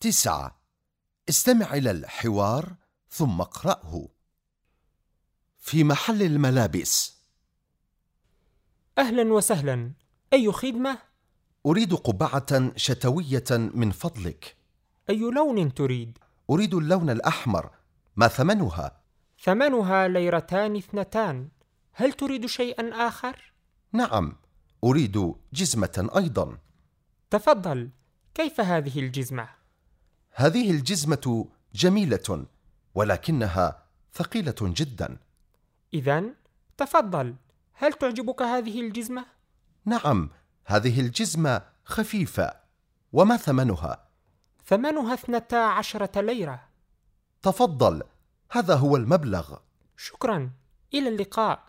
تسعة استمع إلى الحوار ثم اقرأه في محل الملابس أهلا وسهلا أي خدمة؟ أريد قبعة شتوية من فضلك أي لون تريد؟ أريد اللون الأحمر ما ثمنها؟ ثمنها ليرتان اثنتان هل تريد شيئا آخر؟ نعم أريد جزمة أيضا تفضل كيف هذه الجزمة؟ هذه الجزمة جميلة ولكنها ثقيلة جدا إذا تفضل هل تعجبك هذه الجزمة؟ نعم هذه الجزمة خفيفة وما ثمنها؟ ثمنها اثنتا عشرة ليرة تفضل هذا هو المبلغ شكرا إلى اللقاء